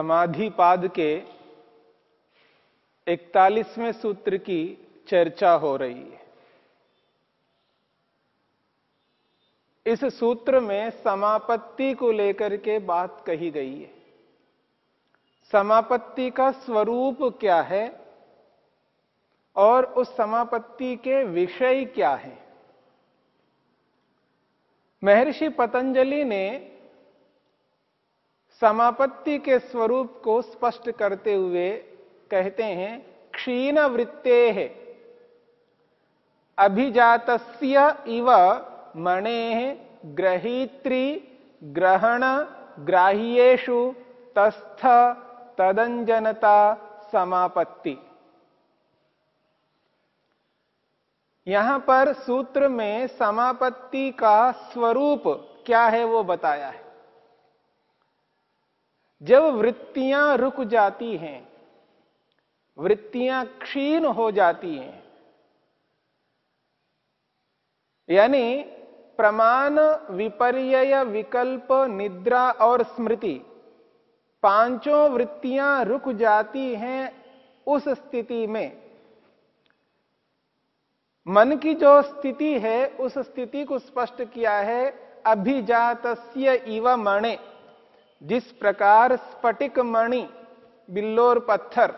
समाधिपाद के इकतालीसवें सूत्र की चर्चा हो रही है। इस सूत्र में समापत्ति को लेकर के बात कही गई है। समापत्ति का स्वरूप क्या है और उस समापत्ति के विषय क्या है? महर्षि पतंजलि ने समापत्ति के स्वरूप को स्पष्ट करते हुए कहते हैं क्षीण वृत्ते है अभिजातस्य इव मणे ग्रहीत्री ग्रहण ग्राह्येषु तस्थ तदंजनता समापत्ति। यहाँ पर सूत्र में समापत्ति का स्वरूप क्या है वो बताया है। जब वृत्तियाँ रुक जाती हैं, वृत्तियाँ क्षीण हो जाती हैं, यानी प्रमाण विपर्य विकल्प, निद्रा और स्मृति पाँचों वृत्तियाँ रुक जाती हैं उस स्थिति में। मन की जो स्थिति है, उस स्थिति को स्पष्ट किया है अभिजात इव मणे। जिस प्रकार स्फटिक मणि, बिल्लोर पत्थर,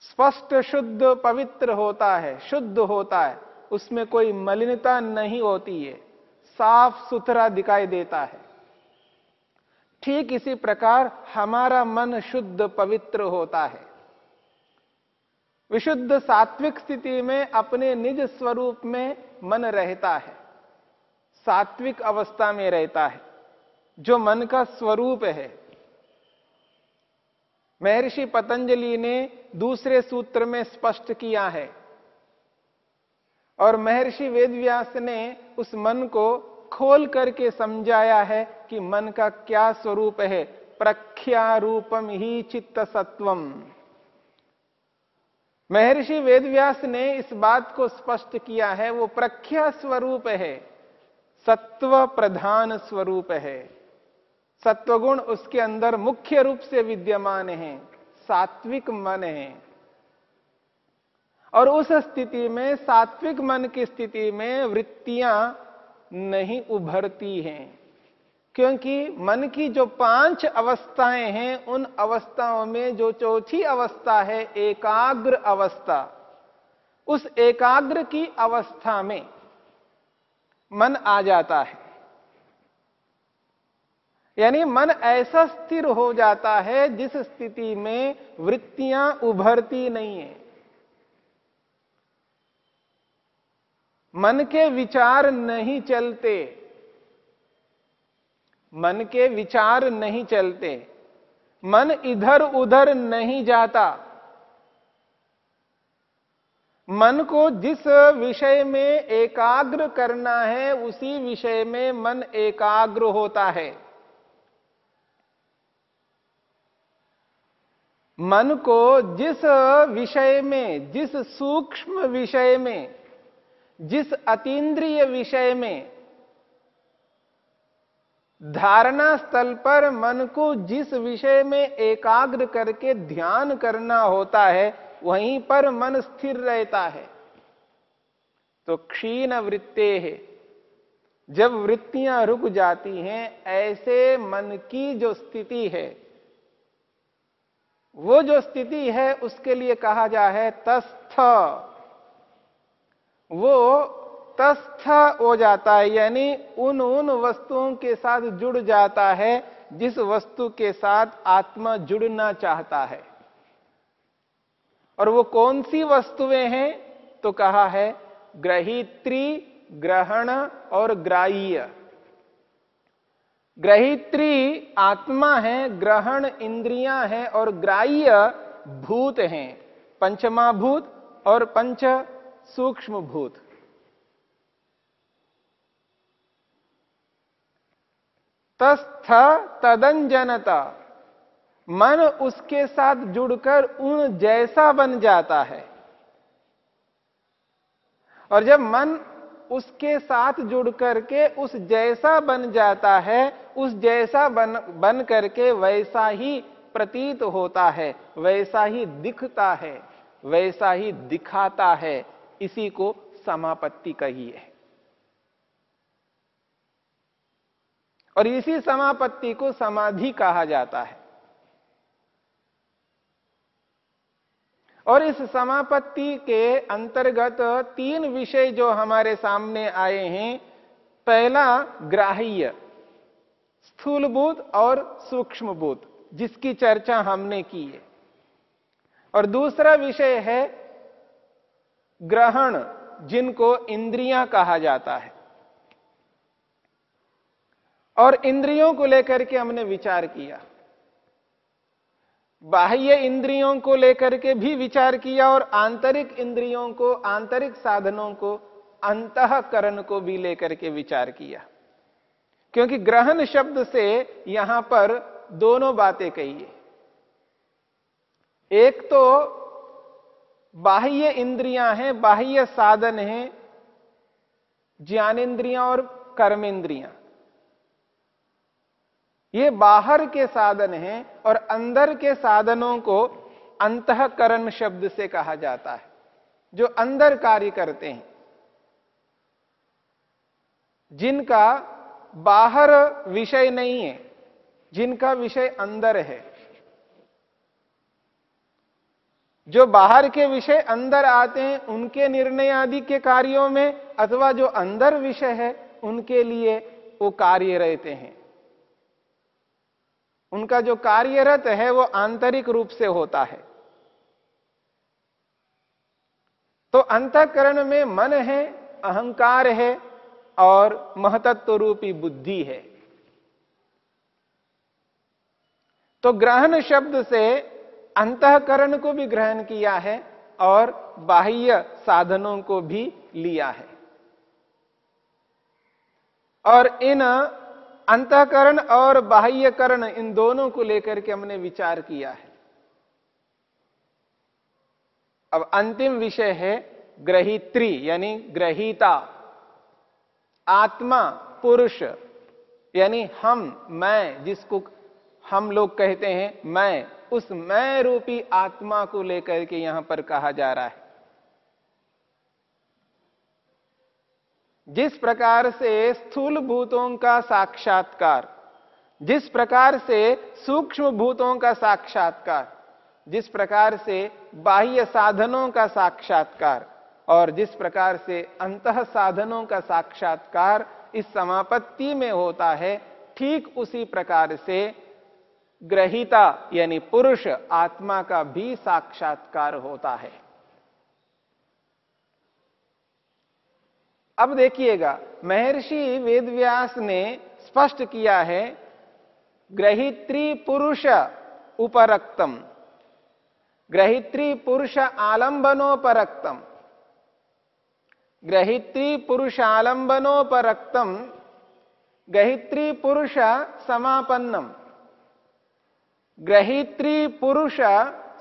स्पष्ट शुद्ध पवित्र होता है, शुद्ध होता है, उसमें कोई मलिनता नहीं होती है, साफ़ सुथरा दिखाई देता है। ठीक इसी प्रकार हमारा मन शुद्ध पवित्र होता है। विशुद्ध सात्विक स्थिति में अपने निज स्वरूप में मन रहता है, सात्विक अवस्था में रहता है। जो मन का स्वरूप है। महर्षि पतंजलि ने दूसरे सूत्र में स्पष्ट किया है। और महर्षि वेदव्यास ने उस मन को खोल करके समझाया है कि मन का क्या स्वरूप है। प्रख्या रूपम ही चित्त सत्वम महर्षि वेदव्यास ने इस बात को स्पष्ट किया है, वो प्रख्या स्वरूप है, सत्व प्रधान स्वरूप है। सत्वगुण उसके अंदर मुख्य रूप से विद्यमान है, सात्विक मन है। और उस स्थिति में, सात्विक मन की स्थिति में वृत्तियाँ नहीं उभरती हैं, क्योंकि मन की जो पाँच अवस्थाएँ हैं, उन अवस्थाओं में जो चौथी अवस्था है, एकाग्र अवस्था, उस एकाग्र की अवस्था में मन आ जाता है। यानी मन ऐसा स्थिर हो जाता है जिस स्थिति में वृत्तियाँ उभरती नहीं है। मन के विचार नहीं चलते। मन के विचार नहीं चलते। मन इधर उधर नहीं जाता। मन को जिस विषय में एकाग्र करना है, उसी विषय में मन एकाग्र होता है। मन को जिस विषय में, जिस सूक्ष्म विषय में, जिस अतीन्द्रिय विषय में, धारणा स्थल पर मन को जिस विषय में एकाग्र करके ध्यान करना होता है, वहीं पर मन स्थिर रहता है। तो क्षीण वृत्ते है। जब वृत्तियाँ रुक जाती हैं, ऐसे मन की जो स्थिति है वो जो स्थिति है, उसके लिए कहा जा है तस्थ। वो तस्थ हो जाता है, यानी उन उन वस्तुओं के साथ जुड़ जाता है, जिस वस्तु के साथ आत्मा जुड़ना चाहता है। और वो कौन सी वस्तुएँ हैं तो कहा है ग्रहित्री, ग्रहण और ग्राह्य। ग्रहित्री आत्मा है, ग्रहण इंद्रियाँ हैं और ग्राह्य भूत हैं। पंचमा भूत और पंच सूक्ष्म भूत तस्थ तदंजनता। मन उसके साथ जुड़कर उन जैसा बन जाता है। और जब मन उसके साथ जुड़ करके उस जैसा बन जाता है, उस जैसा बन बन करके वैसा ही प्रतीत होता है, वैसा ही दिखता है, वैसा ही दिखाता है। इसी को समापत्ति कही है और इसी समापत्ति को समाधि कहा जाता है। और इस समापत्ति के अंतर्गत तीन विषय जो हमारे सामने आए हैं, पहला ग्राह्य, स्थूलभूत और सूक्ष्मभूत, जिसकी चर्चा हमने की है। और दूसरा विषय है ग्रहण, जिनको इंद्रियाँ कहा जाता है। और इंद्रियों को लेकर के हमने विचार किया। बाह्य इंद्रियों को लेकर के भी विचार किया और आंतरिक इंद्रियों को, आंतरिक साधनों को, अंतकरण को भी लेकर के विचार किया। क्योंकि ग्रहण शब्द से यहाँ पर दोनों बातें कही है। एक तो बाह्य इंद्रियाँ हैं, बाह्य साधन हैं, ज्ञानेन्द्रियाँ और कर्मेंद्रियाँ ये बाहर के साधन हैं और अंदर के साधनों को अंतकरण शब्द से कहा जाता है, जो अंदर कार्य करते हैं। जिनका बाहर विषय नहीं है, जिनका विषय अंदर है। जो बाहर के विषय अंदर आते हैं, उनके निर्णय आदि के कार्यों में अथवा जो अंदर विषय है, उनके लिए वो कार्य रहते हैं। उनका जो कार्यरत है वो आंतरिक रूप से होता है। तो अंतकरण में मन है, अहंकार है और महतत्व रूपी बुद्धि है। तो ग्रहण शब्द से अंतकरण को भी ग्रहण किया है और बाह्य साधनों को भी लिया है। और इन अंतकरण और बाह्यकरण इन दोनों को लेकर के हमने विचार किया है। अब अंतिम विषय है ग्रहित्री, यानी ग्रहीता। आत्मा, पुरुष, यानी हम, मैं, जिसको हम लोग कहते हैं, मैं, उस मैं रूपी आत्मा को लेकर के यहाँ पर कहा जा रहा है। जिस प्रकार से स्थूल भूतों का साक्षात्कार, जिस प्रकार से सूक्ष्म भूतों का साक्षात्कार, जिस प्रकार से बाह्य साधनों का साक्षात्कार और जिस प्रकार से अंत साधनों का साक्षात्कार इस समापत्ति में होता है, ठीक उसी प्रकार से ग्रहिता यानी पुरुष आत्मा का भी साक्षात्कार होता है। अब देखिएगा, महर्षि वेदव्यास ने स्पष्ट किया है, ग्रहित्री पुरुष उपरक्तम, ग्रहित्री पुरुष आलंबनोपरक्तम, ग्रहित्री पुरुष आलंबनोपरक्तम, ग्रहित्री पुरुष समापन्नम, ग्रहित्री पुरुष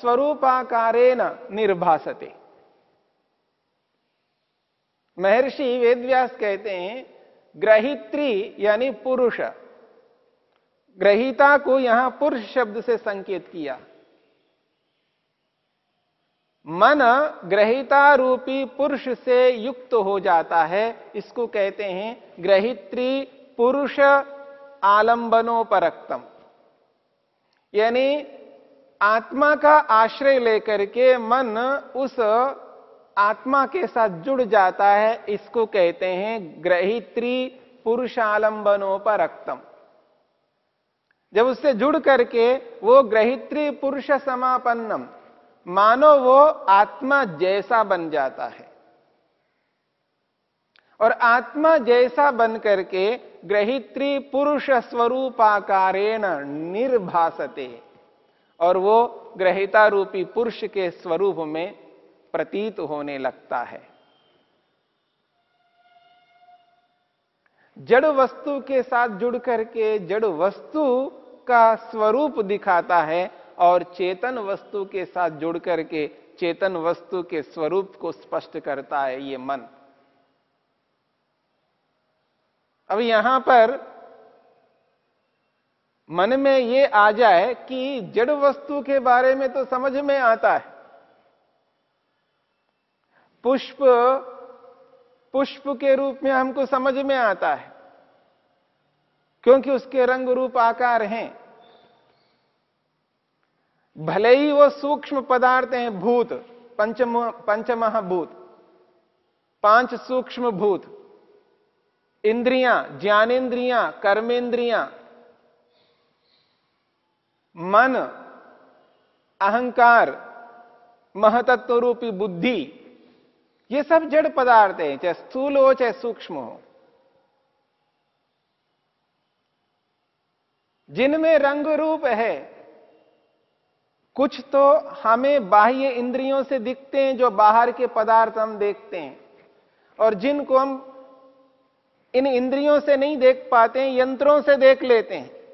स्वरूपाकारेण निर्भासते। महर्षि वेदव्यास कहते हैं, ग्रहित्री यानी पुरुष। ग्रहिता को यहाँ पुरुष शब्द से संकेत किया। मन ग्रहिता रूपी पुरुष से युक्त हो जाता है, इसको कहते हैं ग्रहित्री पुरुष आलंबनोपरक्तम। यानी आत्मा का आश्रय लेकर के मन उस आत्मा के साथ जुड़ जाता है, इसको कहते हैं ग्रहित्री पुरुषालंबनोपरक्तम। जब उससे जुड़ करके वो ग्रहित्री पुरुष समापन्नम मानो वो आत्मा जैसा बन जाता है। और आत्मा जैसा बन करके ग्रहित्री पुरुष स्वरूपाकारेण निर्भासते और वो ग्रहिता रूपी पुरुष के स्वरूप में प्रतीत होने लगता है। जड़ वस्तु के साथ जुड़ करके जड़ वस्तु का स्वरूप दिखाता है और चेतन वस्तु के साथ जुड़ करके चेतन वस्तु के स्वरूप को स्पष्ट करता है ये मन। अब यहाँ पर मन में ये आ जाए कि जड़ वस्तु के बारे में तो समझ में आता है। पुष्प पुष्प के रूप में हमको समझ में आता है, क्योंकि उसके रंग रूप आकार हैं। भले ही वो सूक्ष्म पदार्थ हैं, भूत, पंचम पंचमहाभूत पाँच सूक्ष्म भूत, इंद्रियाँ ज्ञानेन्द्रियाँ कर्मेंद्रियाँ, मन, अहंकार महतत्व रूपी बुद्धि ये सब जड़ पदार्थ हैं, चाहे स्थूल हो, चाहे सूक्ष्म हो। जिनमें रंग रूप है, कुछ तो हमें बाह्य इंद्रियों से दिखते हैं, जो बाहर के पदार्थ हम देखते हैं। और जिनको हम इन इंद्रियों से नहीं देख पाते हैं, यंत्रों से देख लेते हैं।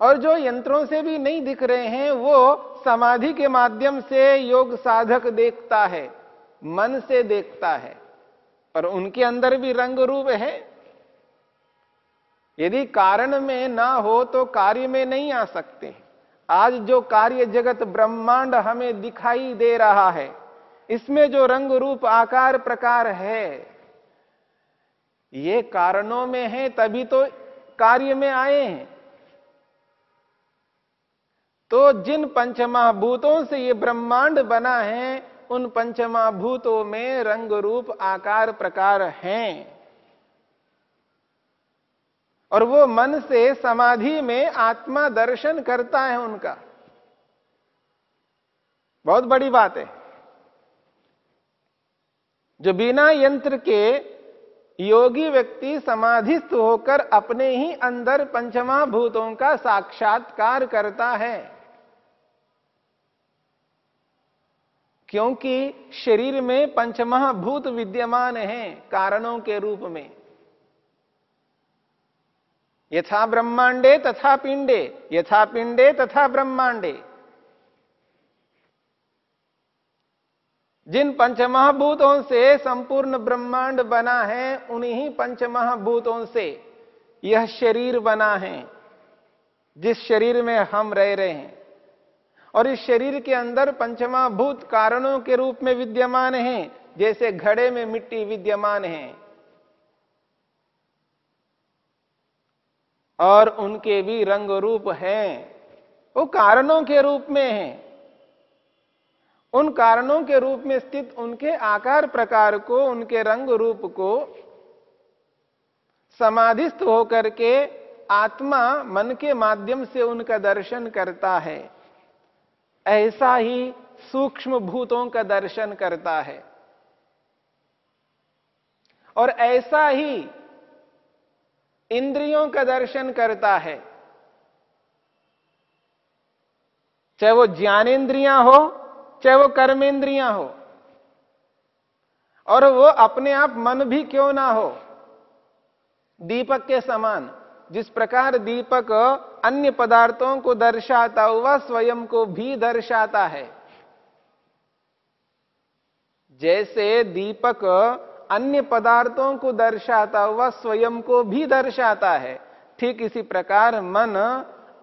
और जो यंत्रों से भी नहीं दिख रहे हैं, वो समाधि के माध्यम से योग साधक देखता है। मन से देखता है, पर उनके अंदर भी रंग रूप है। यदि कारण में ना हो तो कार्य में नहीं आ सकते। आज जो कार्य जगत ब्रह्मांड हमें दिखाई दे रहा है, इसमें जो रंग रूप आकार प्रकार है, ये कारणों में है, तभी तो कार्य में आए हैं। तो जिन पंचमहाभूतों से ये ब्रह्मांड बना है उन पंचमहाभूतों में रंग रूप, आकार प्रकार हैं। और वो मन से समाधि में आत्मा दर्शन करता है उनका। बहुत बड़ी बात है। जो बिना यंत्र के योगी व्यक्ति समाधिस्थ होकर अपने ही अंदर पंचमा भूतों का साक्षात्कार करता है। क्योंकि शरीर में पंचमहाभूत विद्यमान हैं कारणों के रूप में। यथा ब्रह्मांडे, तथा पिंडे। यथा पिंडे, तथा ब्रह्मांडे। जिन पंचमहाभूतों से संपूर्ण ब्रह्मांड बना है, उन्हीं पंचमहाभूतों से यह शरीर बना है, जिस शरीर में हम रह रहे हैं। और इस शरीर के अंदर पंचमा भूत कारणों के रूप में विद्यमान है, जैसे घड़े में मिट्टी विद्यमान है। और उनके भी रंग रूप हैं, वो कारणों के रूप में हैं। उन कारणों के रूप में स्थित उनके आकार प्रकार को, उनके रंग रूप को समाधिस्थ होकर के आत्मा मन के माध्यम से उनका दर्शन करता है। ऐसा ही सूक्ष्म भूतों का दर्शन करता है। और ऐसा ही इंद्रियों का दर्शन करता है। चाहे वो ज्ञानेन्द्रियाँ हो, चाहे वो कर्मेंद्रियाँ हो। और वो अपने आप मन भी क्यों ना हो? दीपक के समान। जिस प्रकार दीपक अन्य पदार्थों को दर्शाता हुआ स्वयं को भी दर्शाता है। जैसे दीपक अन्य पदार्थों को दर्शाता हुआ स्वयं को भी दर्शाता है, ठीक इसी प्रकार मन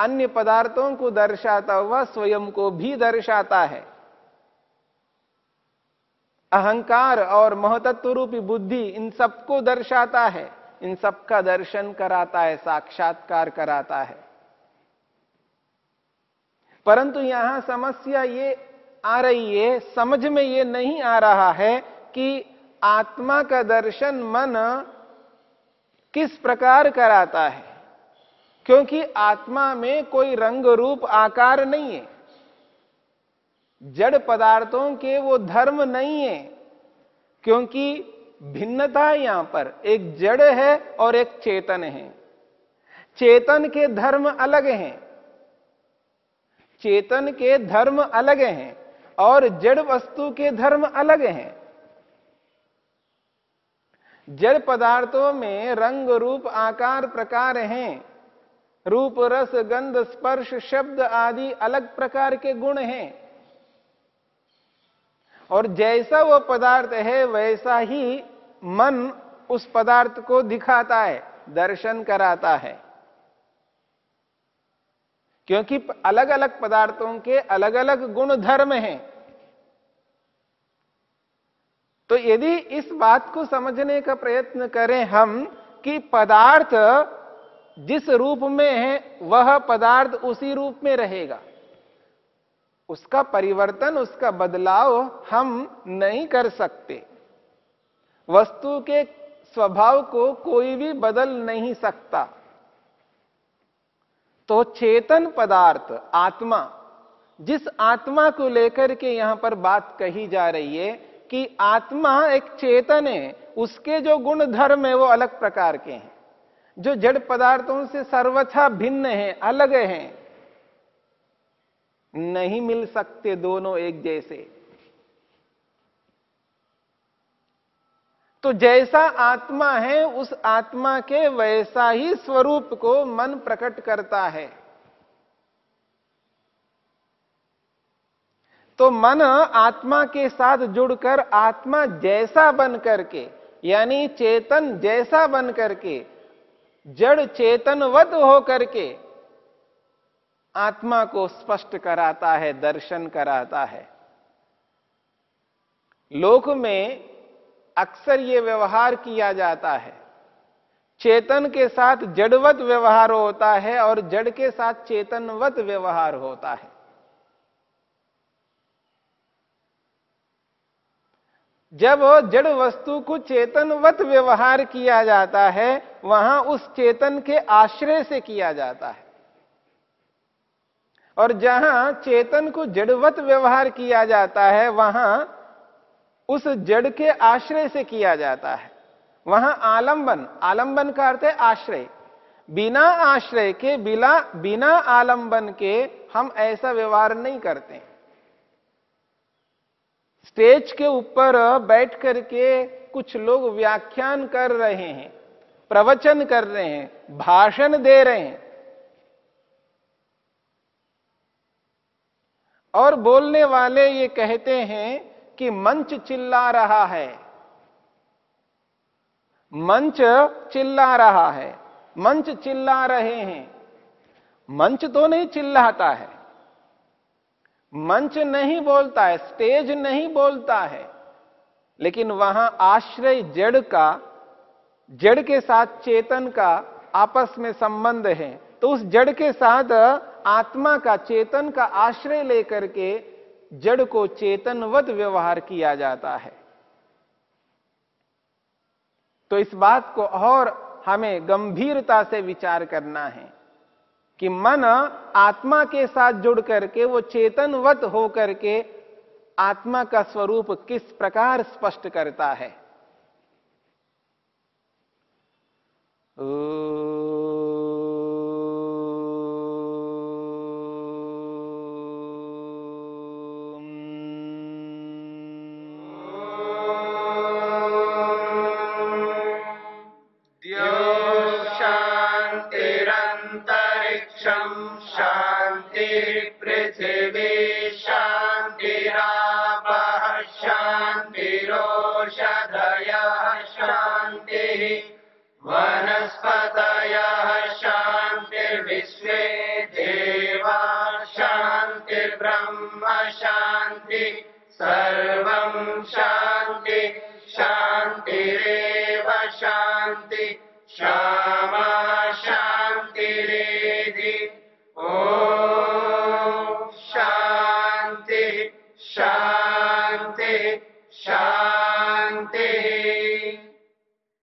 अन्य पदार्थों को दर्शाता हुआ स्वयं को भी दर्शाता है। अहंकार और महतत्व रूपी बुद्धि इन सबको दर्शाता है। इन सबका दर्शन कराता है, साक्षात्कार कराता है। परंतु यहाँ समस्या ये आ रही है, समझ में ये नहीं आ रहा है कि आत्मा का दर्शन मन किस प्रकार कराता है। क्योंकि आत्मा में कोई रंग रूप आकार नहीं है। जड़ पदार्थों के वो धर्म नहीं है, क्योंकि भिन्नता है यहाँ पर। एक जड़ है और एक चेतन है। चेतन के धर्म अलग हैं। चेतन के धर्म अलग हैं और जड़ वस्तु के धर्म अलग हैं। जड़ पदार्थों में रंग, रूप, आकार, प्रकार हैं। रूप, रस, गंध, स्पर्श, शब्द आदि अलग प्रकार के गुण हैं। और जैसा वो पदार्थ है, वैसा ही मन उस पदार्थ को दिखाता है, दर्शन कराता है। क्योंकि अलग अलग पदार्थों के अलग अलग गुण धर्म हैं। तो यदि इस बात को समझने का प्रयत्न करें हम कि पदार्थ जिस रूप में है, वह पदार्थ उसी रूप में रहेगा। उसका परिवर्तन, उसका बदलाव हम नहीं कर सकते। वस्तु के स्वभाव को कोई भी बदल नहीं सकता। तो चेतन पदार्थ, आत्मा, जिस आत्मा को लेकर के यहाँ पर बात कही जा रही है कि आत्मा एक चेतन है, उसके जो गुण धर्म है वो अलग प्रकार के हैं। जो जड़ पदार्थों से सर्वथा भिन्न है, अलग हैं नहीं मिल सकते दोनों एक जैसे। तो जैसा आत्मा है, उस आत्मा के वैसा ही स्वरूप को मन प्रकट करता है। तो मन आत्मा के साथ जुड़कर आत्मा जैसा बन करके, यानी चेतन जैसा बन करके, जड़ चेतनवत होकर करके आत्मा को स्पष्ट कराता है, दर्शन कराता है। लोक में अक्सर यह व्यवहार किया जाता है। चेतन के साथ जड़वत व्यवहार होता है और जड़ के साथ चेतनवत व्यवहार होता है। जब जड़ वस्तु को चेतनवत व्यवहार किया जाता है, वहाँ उस चेतन के आश्रय से किया जाता है। और जहाँ चेतन को जड़वत व्यवहार किया जाता है, वहाँ उस जड़ के आश्रय से किया जाता है। वहाँ आलंबन आलंबन का अर्थ है आश्रय। बिना आश्रय के बिना बिना आलंबन के हम ऐसा व्यवहार नहीं करते। स्टेज के ऊपर बैठ करके कुछ लोग व्याख्यान कर रहे हैं, प्रवचन कर रहे हैं, भाषण दे रहे हैं। और बोलने वाले ये कहते हैं कि मंच चिल्ला रहा है। मंच चिल्ला रहा है। मंच चिल्ला रहे हैं। मंच तो नहीं चिल्लाता है। मंच नहीं बोलता है, स्टेज नहीं बोलता है। लेकिन वहाँ आश्रय जड़ का, जड़ के साथ चेतन का आपस में संबंध है। तो उस जड़ के साथ आत्मा का चेतन का आश्रय लेकर के जड़ को चेतनवत व्यवहार किया जाता है। तो इस बात को और हमें गंभीरता से विचार करना है कि मन आत्मा के साथ जुड़ करके, वो चेतनवत होकर के आत्मा का स्वरूप किस प्रकार स्पष्ट करता है? पृथिवी शान्तिरा